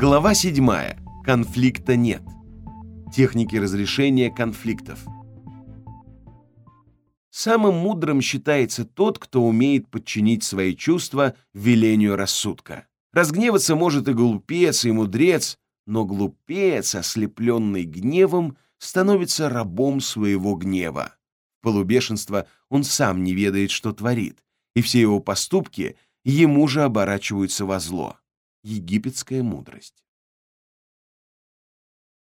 Глава 7. Конфликта нет. Техники разрешения конфликтов. Самым мудрым считается тот, кто умеет подчинить свои чувства велению рассудка. Разгневаться может и глупец, и мудрец, но глупец, ослепленный гневом, становится рабом своего гнева. Полубешенство он сам не ведает, что творит, и все его поступки ему же оборачиваются во зло. Египетская мудрость.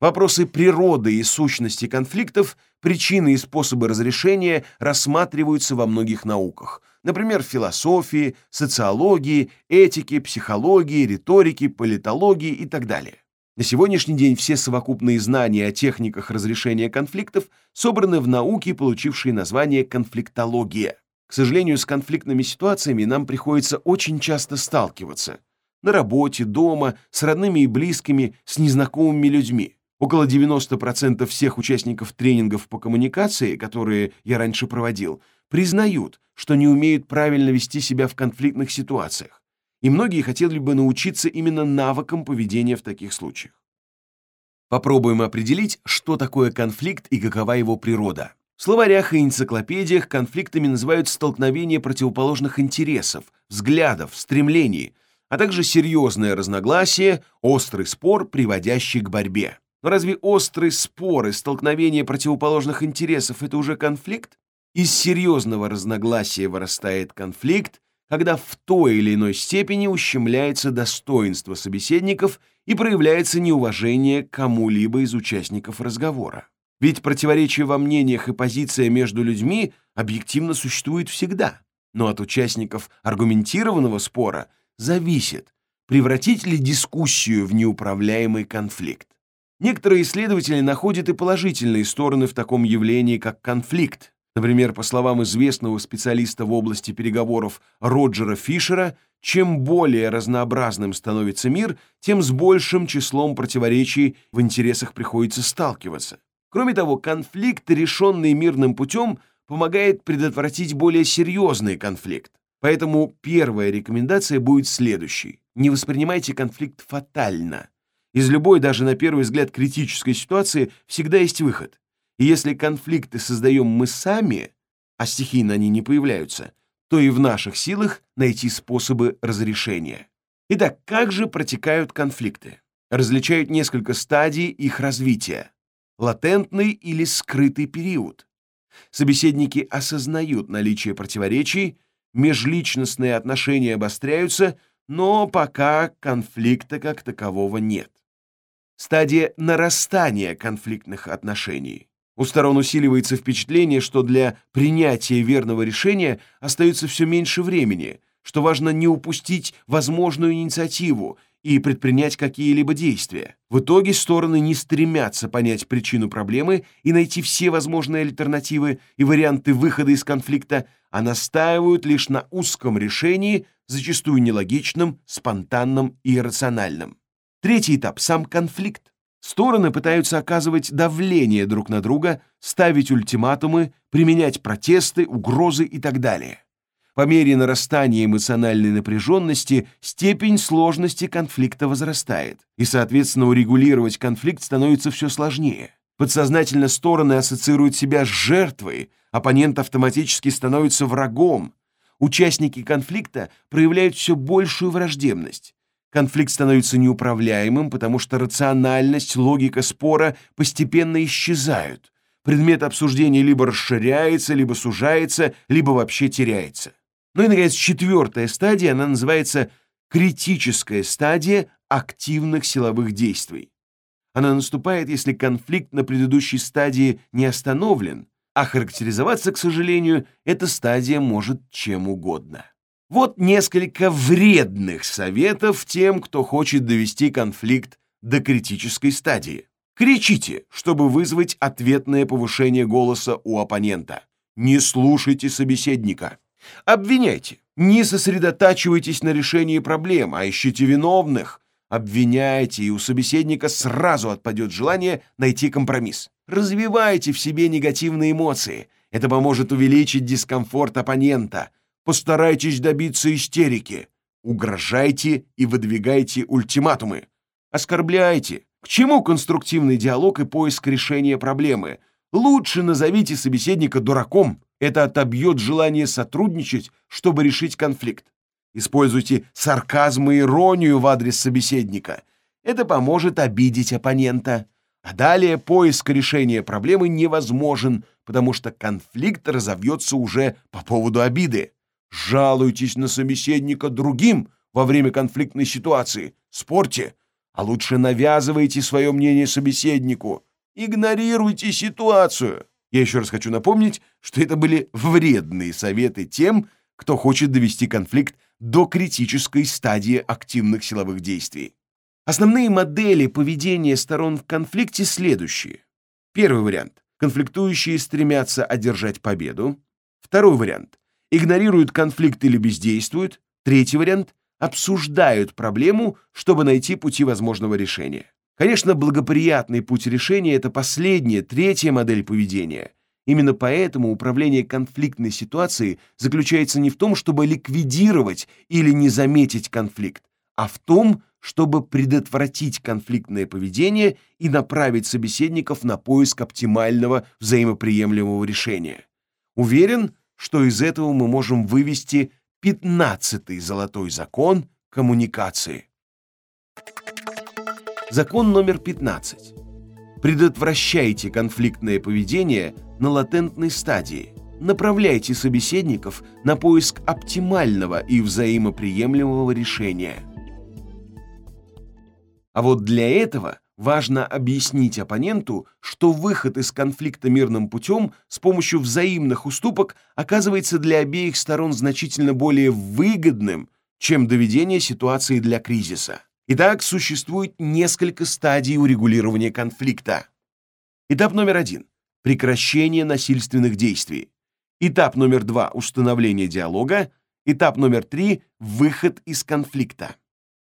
Вопросы природы и сущности конфликтов, причины и способы разрешения рассматриваются во многих науках, например, философии, социологии, этике, психологии, риторике, политологии и так далее. На сегодняшний день все совокупные знания о техниках разрешения конфликтов собраны в науке, получившей название конфликтология. К сожалению, с конфликтными ситуациями нам приходится очень часто сталкиваться. На работе, дома, с родными и близкими, с незнакомыми людьми. Около 90% всех участников тренингов по коммуникации, которые я раньше проводил, признают, что не умеют правильно вести себя в конфликтных ситуациях и многие хотели бы научиться именно навыкам поведения в таких случаях. Попробуем определить, что такое конфликт и какова его природа. В словарях и энциклопедиях конфликтами называют столкновение противоположных интересов, взглядов, стремлений, а также серьезное разногласие, острый спор, приводящий к борьбе. Но разве острый спор и столкновение противоположных интересов – это уже конфликт? Из серьезного разногласия вырастает конфликт, когда в той или иной степени ущемляется достоинство собеседников и проявляется неуважение к кому-либо из участников разговора. Ведь противоречие во мнениях и позиция между людьми объективно существует всегда, но от участников аргументированного спора зависит, превратить ли дискуссию в неуправляемый конфликт. Некоторые исследователи находят и положительные стороны в таком явлении, как конфликт, Например, по словам известного специалиста в области переговоров Роджера Фишера, чем более разнообразным становится мир, тем с большим числом противоречий в интересах приходится сталкиваться. Кроме того, конфликт, решенный мирным путем, помогает предотвратить более серьезный конфликт. Поэтому первая рекомендация будет следующей. Не воспринимайте конфликт фатально. Из любой, даже на первый взгляд, критической ситуации всегда есть выход. И если конфликты создаем мы сами, а стихийно они не появляются, то и в наших силах найти способы разрешения. Итак, как же протекают конфликты? Различают несколько стадий их развития. Латентный или скрытый период. Собеседники осознают наличие противоречий, межличностные отношения обостряются, но пока конфликта как такового нет. Стадия нарастания конфликтных отношений. У сторон усиливается впечатление, что для принятия верного решения остается все меньше времени, что важно не упустить возможную инициативу и предпринять какие-либо действия. В итоге стороны не стремятся понять причину проблемы и найти все возможные альтернативы и варианты выхода из конфликта, а настаивают лишь на узком решении, зачастую нелогичном, спонтанном и иррациональном. Третий этап – сам конфликт. Стороны пытаются оказывать давление друг на друга, ставить ультиматумы, применять протесты, угрозы и так далее. По мере нарастания эмоциональной напряженности степень сложности конфликта возрастает, и, соответственно, урегулировать конфликт становится все сложнее. Подсознательно стороны ассоциируют себя с жертвой, оппонент автоматически становится врагом. Участники конфликта проявляют все большую враждебность. Конфликт становится неуправляемым, потому что рациональность, логика спора постепенно исчезают. Предмет обсуждения либо расширяется, либо сужается, либо вообще теряется. Ну и, наконец, четвертая стадия, она называется критическая стадия активных силовых действий. Она наступает, если конфликт на предыдущей стадии не остановлен, а характеризоваться, к сожалению, эта стадия может чем угодно. Вот несколько вредных советов тем, кто хочет довести конфликт до критической стадии. Кричите, чтобы вызвать ответное повышение голоса у оппонента. Не слушайте собеседника. Обвиняйте. Не сосредотачивайтесь на решении проблем, а ищите виновных. Обвиняйте, и у собеседника сразу отпадет желание найти компромисс. Развивайте в себе негативные эмоции. Это поможет увеличить дискомфорт оппонента – Постарайтесь добиться истерики. Угрожайте и выдвигайте ультиматумы. Оскорбляйте. К чему конструктивный диалог и поиск решения проблемы? Лучше назовите собеседника дураком. Это отобьет желание сотрудничать, чтобы решить конфликт. Используйте сарказм и иронию в адрес собеседника. Это поможет обидеть оппонента. А далее поиск решения проблемы невозможен, потому что конфликт разовьется уже по поводу обиды. Жалуйтесь на собеседника другим во время конфликтной ситуации. Спорьте, а лучше навязывайте свое мнение собеседнику. Игнорируйте ситуацию. Я еще раз хочу напомнить, что это были вредные советы тем, кто хочет довести конфликт до критической стадии активных силовых действий. Основные модели поведения сторон в конфликте следующие. Первый вариант. Конфликтующие стремятся одержать победу. Второй вариант. Игнорируют конфликт или бездействуют. Третий вариант. Обсуждают проблему, чтобы найти пути возможного решения. Конечно, благоприятный путь решения – это последняя, третья модель поведения. Именно поэтому управление конфликтной ситуацией заключается не в том, чтобы ликвидировать или не заметить конфликт, а в том, чтобы предотвратить конфликтное поведение и направить собеседников на поиск оптимального взаимоприемлемого решения. Уверен, что из этого мы можем вывести пятнадцатый золотой закон коммуникации. Закон номер 15. Предотвращайте конфликтное поведение на латентной стадии. Направляйте собеседников на поиск оптимального и взаимоприемлемого решения. А вот для этого важно объяснить оппоненту, что выход из конфликта мирным путем с помощью взаимных уступок оказывается для обеих сторон значительно более выгодным, чем доведение ситуации для кризиса. Итак, существует несколько стадий урегулирования конфликта. Этап номер один – прекращение насильственных действий. Этап номер два – установление диалога. Этап номер три – выход из конфликта.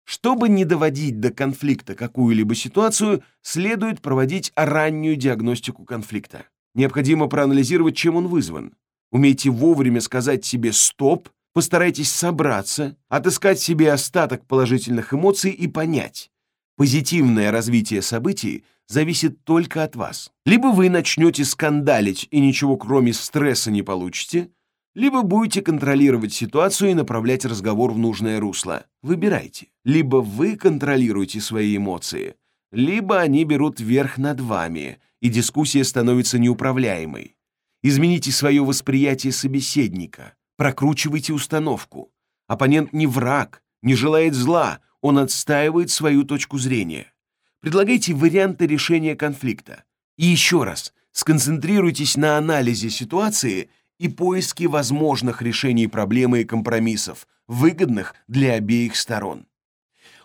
Чтобы не доводить до конфликта какую-либо ситуацию, следует проводить раннюю диагностику конфликта. Необходимо проанализировать, чем он вызван. Умейте вовремя сказать себе «стоп», Постарайтесь собраться, отыскать себе остаток положительных эмоций и понять, позитивное развитие событий зависит только от вас. Либо вы начнете скандалить и ничего кроме стресса не получите, либо будете контролировать ситуацию и направлять разговор в нужное русло. Выбирайте. Либо вы контролируете свои эмоции, либо они берут верх над вами, и дискуссия становится неуправляемой. Измените свое восприятие собеседника. Прокручивайте установку. Оппонент не враг, не желает зла, он отстаивает свою точку зрения. Предлагайте варианты решения конфликта. И еще раз, сконцентрируйтесь на анализе ситуации и поиске возможных решений проблемы и компромиссов, выгодных для обеих сторон.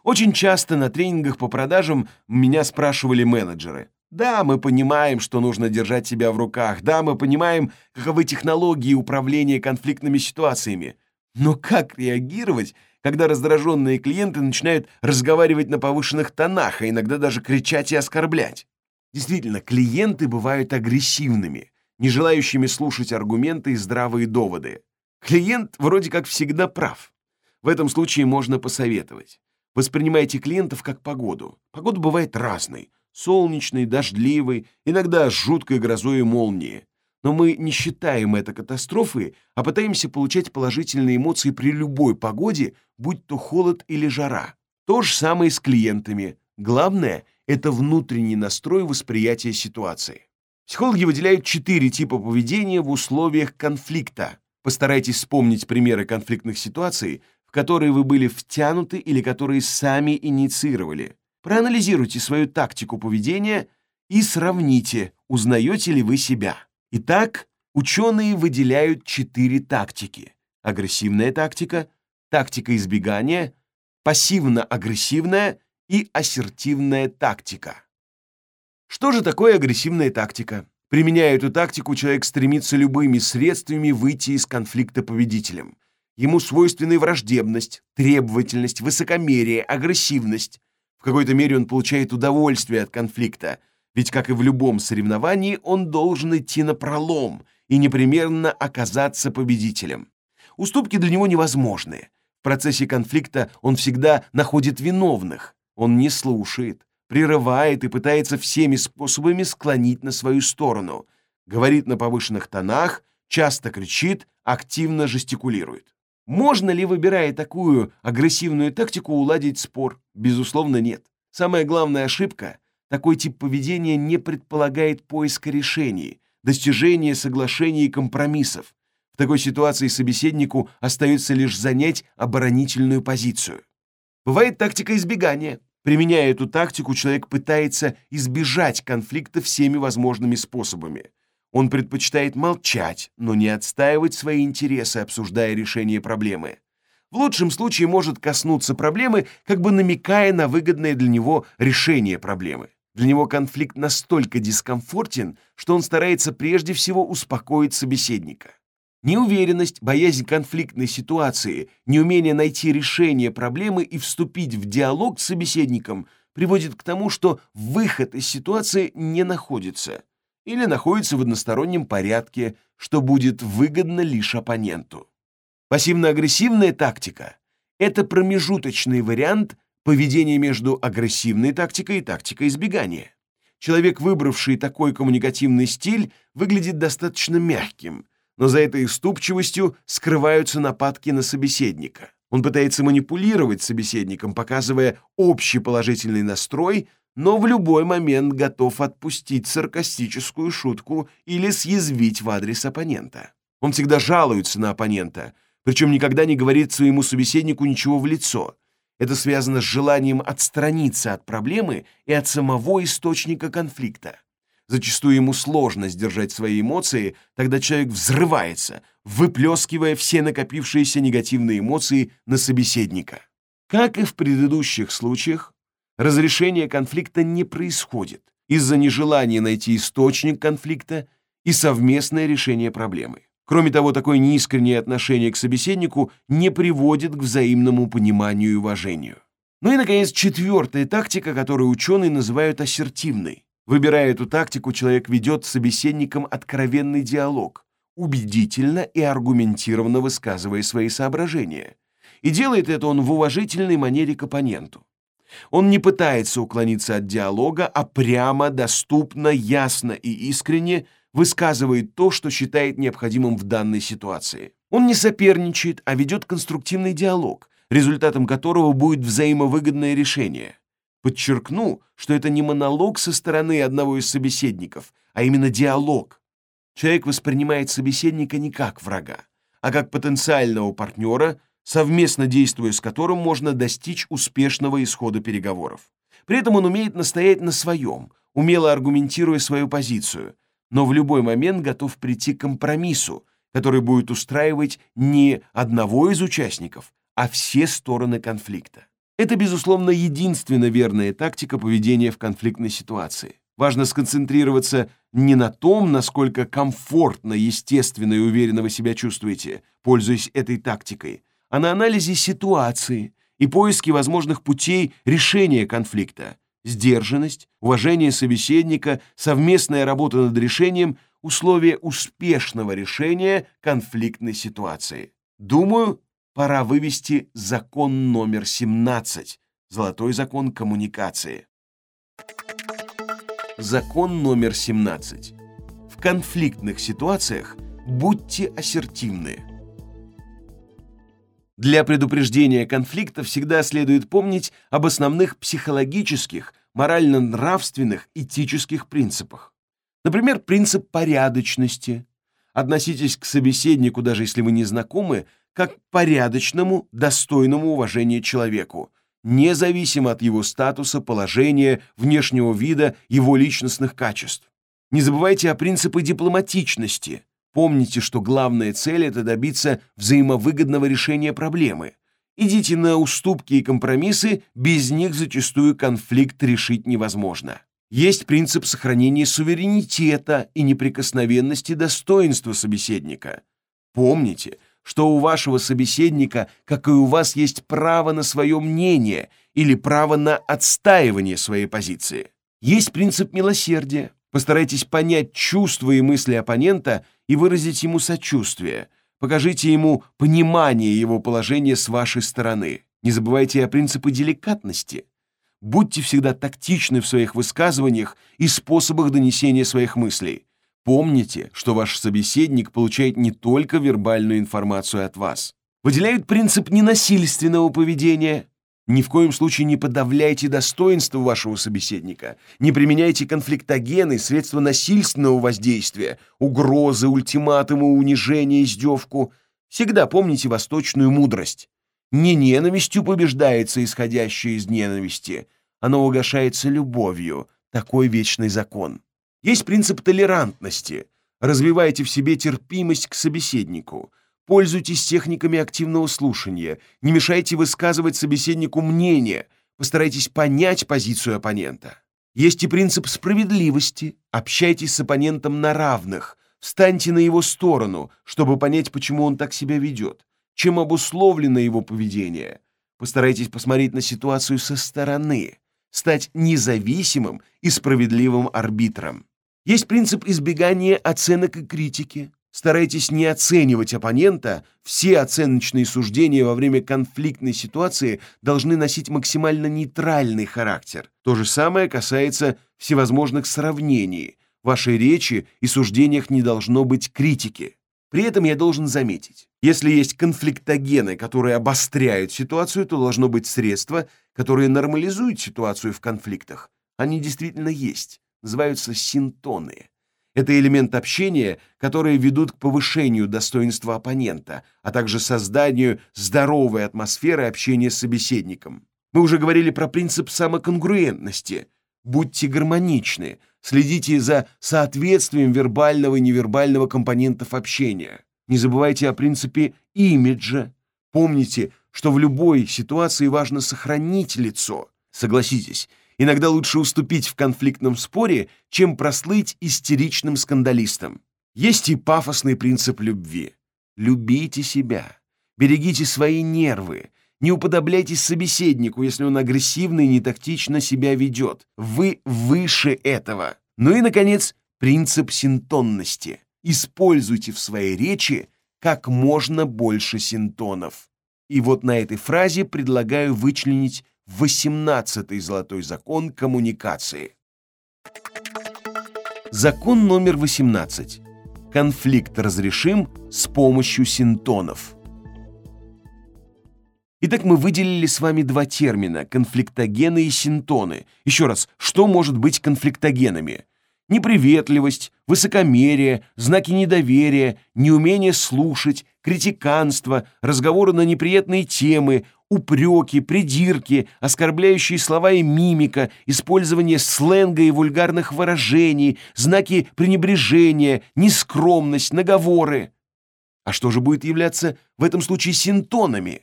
Очень часто на тренингах по продажам меня спрашивали менеджеры, да, мы понимаем, что нужно держать себя в руках. Да, мы понимаем, каковы технологии управления конфликтными ситуациями. Но как реагировать, когда раздраженные клиенты начинают разговаривать на повышенных тонах, а иногда даже кричать и оскорблять? Действительно, клиенты бывают агрессивными, не желающими слушать аргументы и здравые доводы. Клиент вроде как всегда прав. В этом случае можно посоветовать. Воспринимайте клиентов как погоду. Погода бывает разной солнечный, дождливый, иногда с жуткой грозой и молнией. Но мы не считаем это катастрофой, а пытаемся получать положительные эмоции при любой погоде, будь то холод или жара. То же самое с клиентами. Главное – это внутренний настрой восприятия ситуации. Психологи выделяют четыре типа поведения в условиях конфликта. Постарайтесь вспомнить примеры конфликтных ситуаций, в которые вы были втянуты или которые сами инициировали. Проанализируйте свою тактику поведения и сравните, узнаете ли вы себя. Итак, ученые выделяют четыре тактики. Агрессивная тактика, тактика избегания, пассивно-агрессивная и ассертивная тактика. Что же такое агрессивная тактика? Применяя эту тактику, человек стремится любыми средствами выйти из конфликта победителем. Ему свойственны враждебность, требовательность, высокомерие, агрессивность, какой-то мере он получает удовольствие от конфликта, ведь, как и в любом соревновании, он должен идти на пролом и непременно оказаться победителем. Уступки для него невозможны. В процессе конфликта он всегда находит виновных. Он не слушает, прерывает и пытается всеми способами склонить на свою сторону, говорит на повышенных тонах, часто кричит, активно жестикулирует. Можно ли, выбирая такую агрессивную тактику, уладить спор? Безусловно, нет. Самая главная ошибка – такой тип поведения не предполагает поиска решений, достижения соглашений и компромиссов. В такой ситуации собеседнику остается лишь занять оборонительную позицию. Бывает тактика избегания. Применяя эту тактику, человек пытается избежать конфликта всеми возможными способами. Он предпочитает молчать, но не отстаивать свои интересы, обсуждая решение проблемы. В лучшем случае может коснуться проблемы, как бы намекая на выгодное для него решение проблемы. Для него конфликт настолько дискомфортен, что он старается прежде всего успокоить собеседника. Неуверенность, боязнь конфликтной ситуации, неумение найти решение проблемы и вступить в диалог с собеседником приводит к тому, что выход из ситуации не находится или находится в одностороннем порядке, что будет выгодно лишь оппоненту. Пассивно-агрессивная тактика – это промежуточный вариант поведения между агрессивной тактикой и тактикой избегания. Человек, выбравший такой коммуникативный стиль, выглядит достаточно мягким – но за этой уступчивостью скрываются нападки на собеседника. Он пытается манипулировать собеседником, показывая общий положительный настрой, но в любой момент готов отпустить саркастическую шутку или съязвить в адрес оппонента. Он всегда жалуется на оппонента, причем никогда не говорит своему собеседнику ничего в лицо. Это связано с желанием отстраниться от проблемы и от самого источника конфликта. Зачастую ему сложно сдержать свои эмоции, тогда человек взрывается, выплескивая все накопившиеся негативные эмоции на собеседника. Как и в предыдущих случаях, разрешение конфликта не происходит из-за нежелания найти источник конфликта и совместное решение проблемы. Кроме того, такое неискреннее отношение к собеседнику не приводит к взаимному пониманию и уважению. Ну и, наконец, четвертая тактика, которую ученые называют ассертивной. Выбирая эту тактику, человек ведет с собеседником откровенный диалог, убедительно и аргументированно высказывая свои соображения. И делает это он в уважительной манере к оппоненту. Он не пытается уклониться от диалога, а прямо, доступно, ясно и искренне высказывает то, что считает необходимым в данной ситуации. Он не соперничает, а ведет конструктивный диалог, результатом которого будет взаимовыгодное решение. Подчеркну, что это не монолог со стороны одного из собеседников, а именно диалог. Человек воспринимает собеседника не как врага, а как потенциального партнера, совместно действуя с которым можно достичь успешного исхода переговоров. При этом он умеет настоять на своем, умело аргументируя свою позицию, но в любой момент готов прийти к компромиссу, который будет устраивать не одного из участников, а все стороны конфликта. Это, безусловно, единственно верная тактика поведения в конфликтной ситуации. Важно сконцентрироваться не на том, насколько комфортно, естественно и уверенно вы себя чувствуете, пользуясь этой тактикой, а на анализе ситуации и поиске возможных путей решения конфликта. Сдержанность, уважение собеседника, совместная работа над решением – условия успешного решения конфликтной ситуации. Думаю, пора вывести закон номер 17, золотой закон коммуникации. Закон номер 17. В конфликтных ситуациях будьте ассертивны. Для предупреждения конфликта всегда следует помнить об основных психологических, морально-нравственных, этических принципах. Например, принцип порядочности. Относитесь к собеседнику, даже если вы не знакомы, как порядочному, достойному уважения человеку, независимо от его статуса, положения, внешнего вида, его личностных качеств. Не забывайте о принципе дипломатичности. Помните, что главная цель это добиться взаимовыгодного решения проблемы. Идите на уступки и компромиссы, без них зачастую конфликт решить невозможно. Есть принцип сохранения суверенитета и неприкосновенности достоинства собеседника. Помните, что у вашего собеседника, как и у вас, есть право на свое мнение или право на отстаивание своей позиции. Есть принцип милосердия. Постарайтесь понять чувства и мысли оппонента и выразить ему сочувствие. Покажите ему понимание его положения с вашей стороны. Не забывайте о принципе деликатности. Будьте всегда тактичны в своих высказываниях и способах донесения своих мыслей. Помните, что ваш собеседник получает не только вербальную информацию от вас. Выделяют принцип ненасильственного поведения. Ни в коем случае не подавляйте достоинство вашего собеседника, не применяйте конфликтогены, средства насильственного воздействия, угрозы, ультиматумы, унижение, издевку. Всегда помните восточную мудрость. Не ненавистью побеждается исходящее из ненависти, оно угошается любовью, такой вечный закон. Есть принцип толерантности. Развивайте в себе терпимость к собеседнику. Пользуйтесь техниками активного слушания. Не мешайте высказывать собеседнику мнение. Постарайтесь понять позицию оппонента. Есть и принцип справедливости. Общайтесь с оппонентом на равных. Встаньте на его сторону, чтобы понять, почему он так себя ведет. Чем обусловлено его поведение. Постарайтесь посмотреть на ситуацию со стороны стать независимым и справедливым арбитром. Есть принцип избегания оценок и критики. Старайтесь не оценивать оппонента, все оценочные суждения во время конфликтной ситуации должны носить максимально нейтральный характер. То же самое касается всевозможных сравнений. В вашей речи и суждениях не должно быть критики. При этом я должен заметить, если есть конфликтогены, которые обостряют ситуацию, то должно быть средство, которое нормализует ситуацию в конфликтах. Они действительно есть, называются синтоны. Это элемент общения, которые ведут к повышению достоинства оппонента, а также созданию здоровой атмосферы общения с собеседником. Мы уже говорили про принцип самоконгруентности. Будьте гармоничны, следите за соответствием вербального и невербального компонентов общения. Не забывайте о принципе имиджа. Помните, что в любой ситуации важно сохранить лицо. Согласитесь, иногда лучше уступить в конфликтном споре, чем прослыть истеричным скандалистом. Есть и пафосный принцип любви. Любите себя. Берегите свои нервы. Не уподобляйтесь собеседнику, если он агрессивно и нетактично себя ведет. Вы выше этого. Ну и, наконец, принцип синтонности используйте в своей речи как можно больше синтонов. И вот на этой фразе предлагаю вычленить 18-й золотой закон коммуникации. Закон номер 18. Конфликт разрешим с помощью синтонов. Итак, мы выделили с вами два термина – конфликтогены и синтоны. Еще раз, что может быть конфликтогенами? неприветливость, высокомерие, знаки недоверия, неумение слушать, критиканство, разговоры на неприятные темы, упреки, придирки, оскорбляющие слова и мимика, использование сленга и вульгарных выражений, знаки пренебрежения, нескромность, наговоры. А что же будет являться в этом случае синтонами?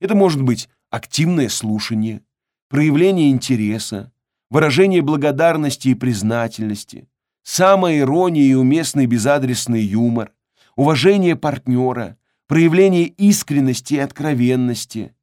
Это может быть активное слушание, проявление интереса, выражение благодарности и признательности, самая ирония и уместный безадресный юмор, уважение партнера, проявление искренности и откровенности,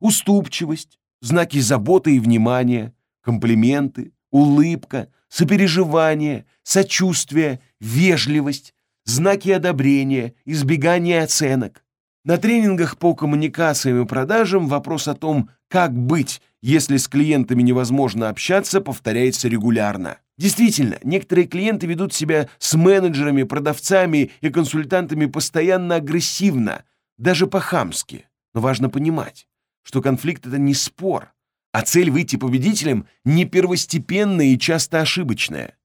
уступчивость, знаки заботы и внимания, комплименты, улыбка, сопереживание, сочувствие, вежливость, знаки одобрения, избегание оценок. На тренингах по коммуникациям и продажам вопрос о том, как быть, если с клиентами невозможно общаться, повторяется регулярно. Действительно, некоторые клиенты ведут себя с менеджерами, продавцами и консультантами постоянно агрессивно, даже по-хамски. Но важно понимать, что конфликт — это не спор, а цель выйти победителем не первостепенная и часто ошибочная.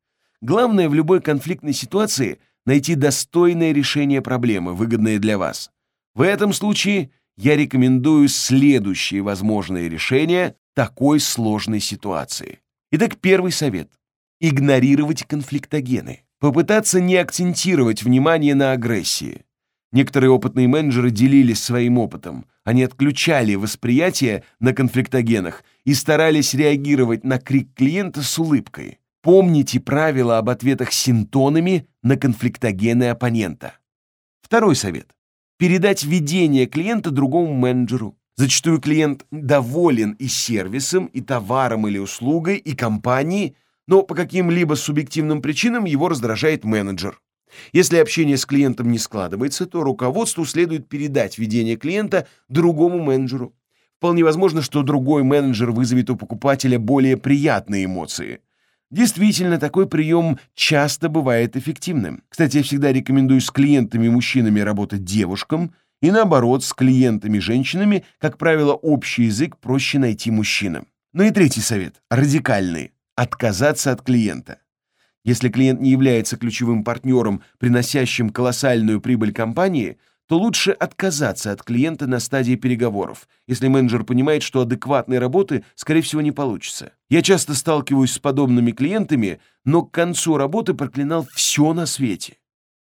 Главное в любой конфликтной ситуации — найти достойное решение проблемы, выгодное для вас. В этом случае я рекомендую следующие возможные решения такой сложной ситуации. Итак, первый совет. Игнорировать конфликтогены. Попытаться не акцентировать внимание на агрессии. Некоторые опытные менеджеры делились своим опытом. Они отключали восприятие на конфликтогенах и старались реагировать на крик клиента с улыбкой. Помните правила об ответах синтонами на конфликтогены оппонента. Второй совет передать ведение клиента другому менеджеру. Зачастую клиент доволен и сервисом, и товаром или услугой, и компанией, но по каким-либо субъективным причинам его раздражает менеджер. Если общение с клиентом не складывается, то руководству следует передать ведение клиента другому менеджеру. Вполне возможно, что другой менеджер вызовет у покупателя более приятные эмоции. Действительно, такой прием часто бывает эффективным. Кстати, я всегда рекомендую с клиентами-мужчинами работать девушкам, и наоборот, с клиентами-женщинами, как правило, общий язык проще найти мужчинам. Ну и третий совет, радикальный – отказаться от клиента. Если клиент не является ключевым партнером, приносящим колоссальную прибыль компании – то лучше отказаться от клиента на стадии переговоров, если менеджер понимает, что адекватной работы, скорее всего, не получится. Я часто сталкиваюсь с подобными клиентами, но к концу работы проклинал все на свете.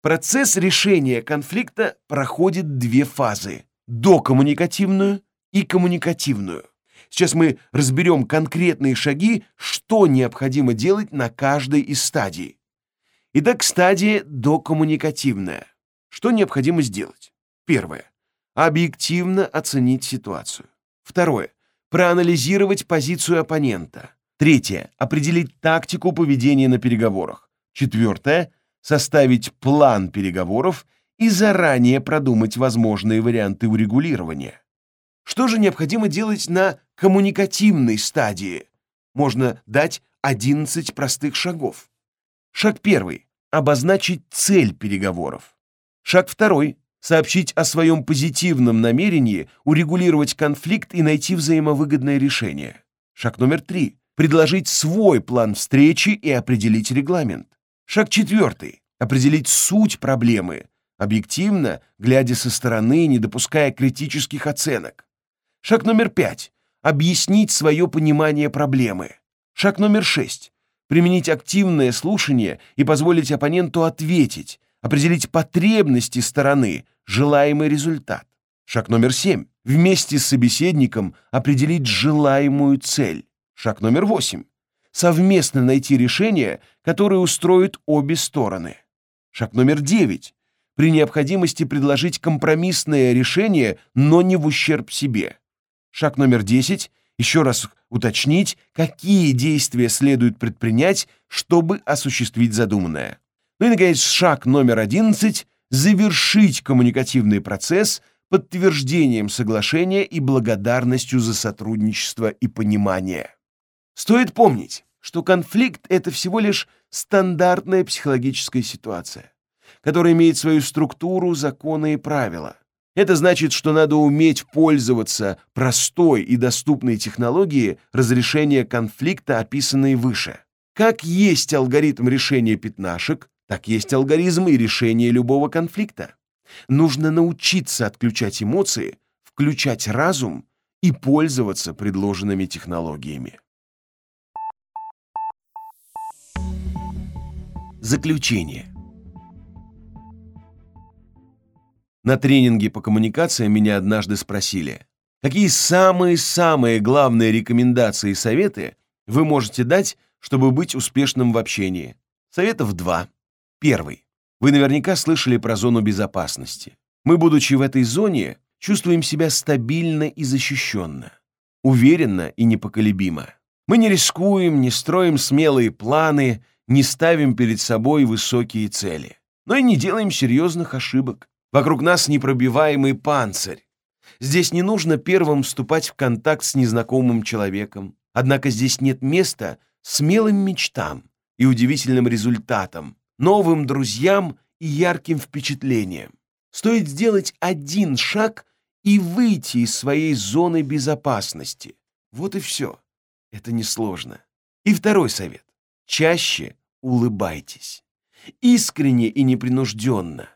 Процесс решения конфликта проходит две фазы – докоммуникативную и коммуникативную. Сейчас мы разберем конкретные шаги, что необходимо делать на каждой из стадий. Итак, стадия докоммуникативная. Что необходимо сделать? Первое. Объективно оценить ситуацию. Второе. Проанализировать позицию оппонента. Третье. Определить тактику поведения на переговорах. Четвертое. Составить план переговоров и заранее продумать возможные варианты урегулирования. Что же необходимо делать на коммуникативной стадии? Можно дать 11 простых шагов. Шаг первый. Обозначить цель переговоров. Шаг второй – сообщить о своем позитивном намерении урегулировать конфликт и найти взаимовыгодное решение. Шаг номер три – предложить свой план встречи и определить регламент. Шаг четвертый – определить суть проблемы, объективно, глядя со стороны, не допуская критических оценок. Шаг номер пять – объяснить свое понимание проблемы. Шаг номер шесть – применить активное слушание и позволить оппоненту ответить, определить потребности стороны, желаемый результат. Шаг номер семь. Вместе с собеседником определить желаемую цель. Шаг номер восемь. Совместно найти решение, которое устроит обе стороны. Шаг номер девять. При необходимости предложить компромиссное решение, но не в ущерб себе. Шаг номер десять. Еще раз уточнить, какие действия следует предпринять, чтобы осуществить задуманное. Ну и, наконец, шаг номер 11 — завершить коммуникативный процесс подтверждением соглашения и благодарностью за сотрудничество и понимание. Стоит помнить, что конфликт — это всего лишь стандартная психологическая ситуация, которая имеет свою структуру, законы и правила. Это значит, что надо уметь пользоваться простой и доступной технологией разрешения конфликта, описанной выше. Как есть алгоритм решения пятнашек, так есть алгоритм и решение любого конфликта. Нужно научиться отключать эмоции, включать разум и пользоваться предложенными технологиями. Заключение. На тренинге по коммуникациям меня однажды спросили, какие самые-самые главные рекомендации и советы вы можете дать, чтобы быть успешным в общении. Советов два. Первый. Вы наверняка слышали про зону безопасности. Мы, будучи в этой зоне, чувствуем себя стабильно и защищенно, уверенно и непоколебимо. Мы не рискуем, не строим смелые планы, не ставим перед собой высокие цели, но и не делаем серьезных ошибок. Вокруг нас непробиваемый панцирь. Здесь не нужно первым вступать в контакт с незнакомым человеком. Однако здесь нет места смелым мечтам и удивительным результатам, новым друзьям и ярким впечатлениям. Стоит сделать один шаг и выйти из своей зоны безопасности. Вот и все. Это несложно. И второй совет. Чаще улыбайтесь. Искренне и непринужденно.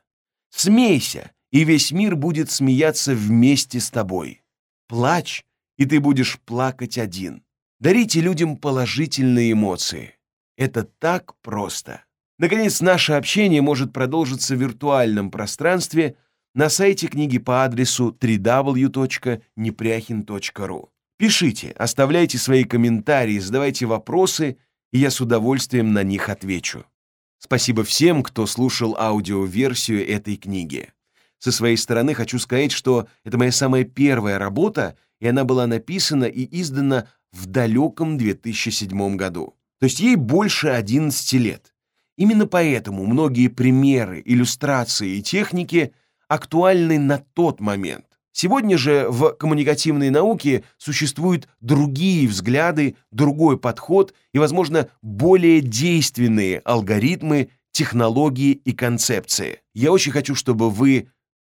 Смейся, и весь мир будет смеяться вместе с тобой. Плачь, и ты будешь плакать один. Дарите людям положительные эмоции. Это так просто. Наконец, наше общение может продолжиться в виртуальном пространстве на сайте книги по адресу www.непряхин.ру. Пишите, оставляйте свои комментарии, задавайте вопросы, и я с удовольствием на них отвечу. Спасибо всем, кто слушал аудиоверсию этой книги. Со своей стороны хочу сказать, что это моя самая первая работа, и она была написана и издана в далеком 2007 году. То есть ей больше 11 лет. Именно поэтому многие примеры, иллюстрации и техники актуальны на тот момент. Сегодня же в коммуникативной науке существуют другие взгляды, другой подход и, возможно, более действенные алгоритмы, технологии и концепции. Я очень хочу, чтобы вы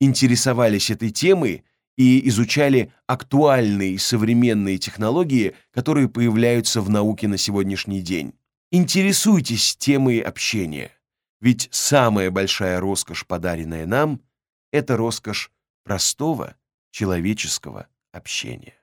интересовались этой темой и изучали актуальные современные технологии, которые появляются в науке на сегодняшний день. Интересуйтесь темой общения, ведь самая большая роскошь, подаренная нам, это роскошь простого человеческого общения.